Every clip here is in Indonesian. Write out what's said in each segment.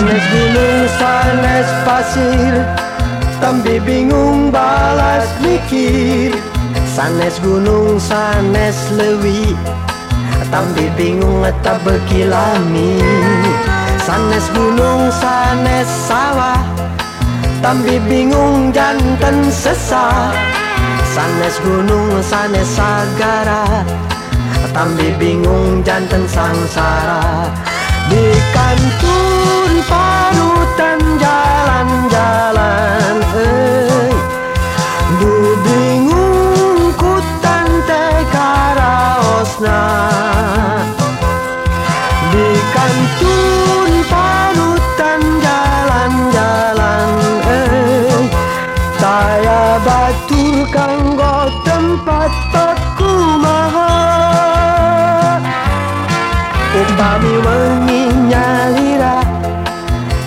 Sanes gunung, sanes pasir. Tembi bingung balas mikir. Sanes gunung, sanes lewi. Tembi bingung tak berkilami Sanes gunung, sanes sawah. Tembi bingung jantan sesah. Sanes gunung, sanes sagara. Tambi bingung jantan sangsara. Di kantung. Tempat aku maha. Upami wengi nyalira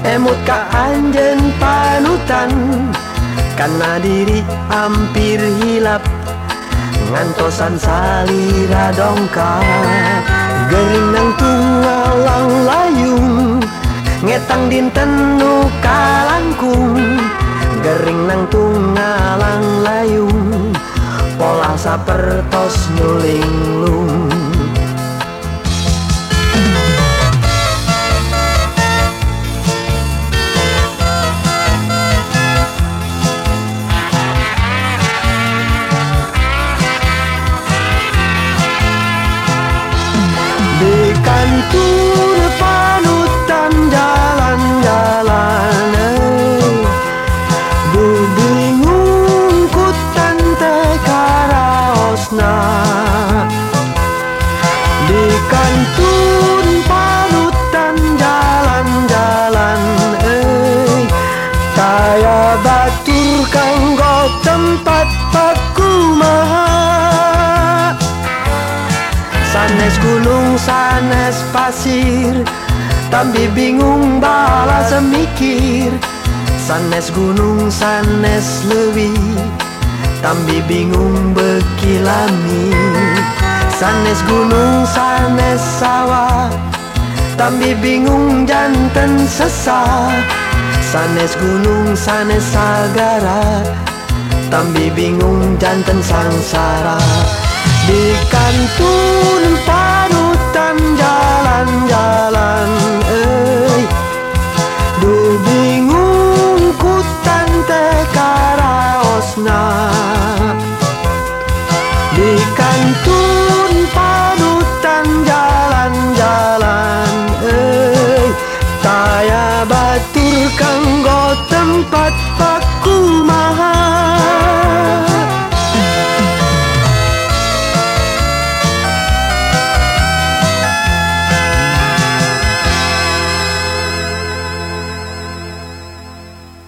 Emut ka anjen panutan. Karena diri hampir hilap Ngantosan salira dongkap Gering nang tunggalang layung Ngetang dinten nu kalangkung. Gering nang tunggalang layung sapertos nulinglung Di gunung, sanes pasir Tambi bingung bala semikir. Sanes gunung, sanes lewi Tambi bingung bekilami. Sanes gunung, sanes sawah Tambi bingung jantan sesah Sanes gunung, sanes sagara Tambi bingung jantan sangsara. Di kantun Di kantun panutan jalan-jalan eh. Taya batur kanggo tempat paku